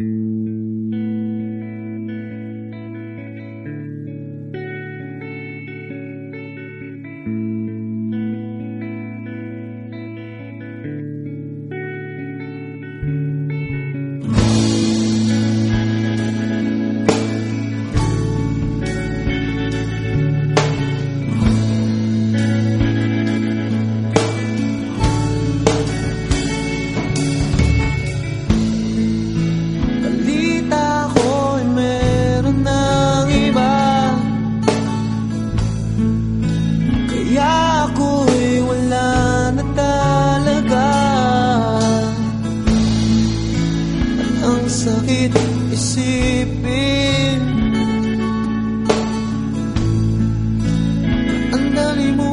Mm-hmm. You.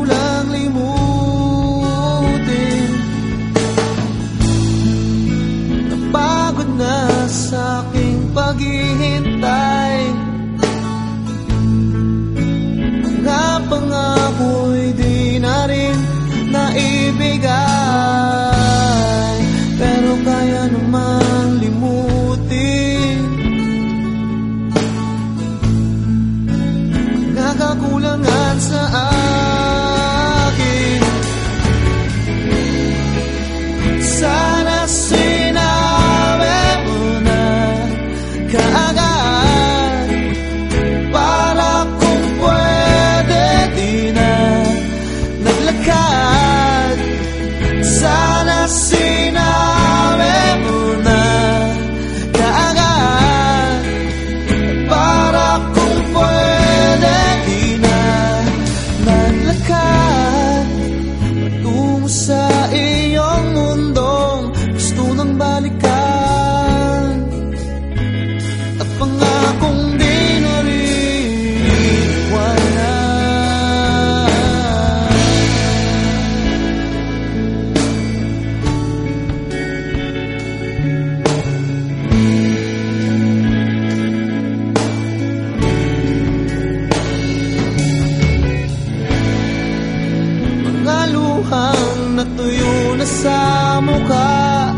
sa mukha.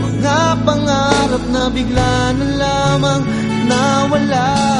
Mga pangarap na bigla na lamang nawala.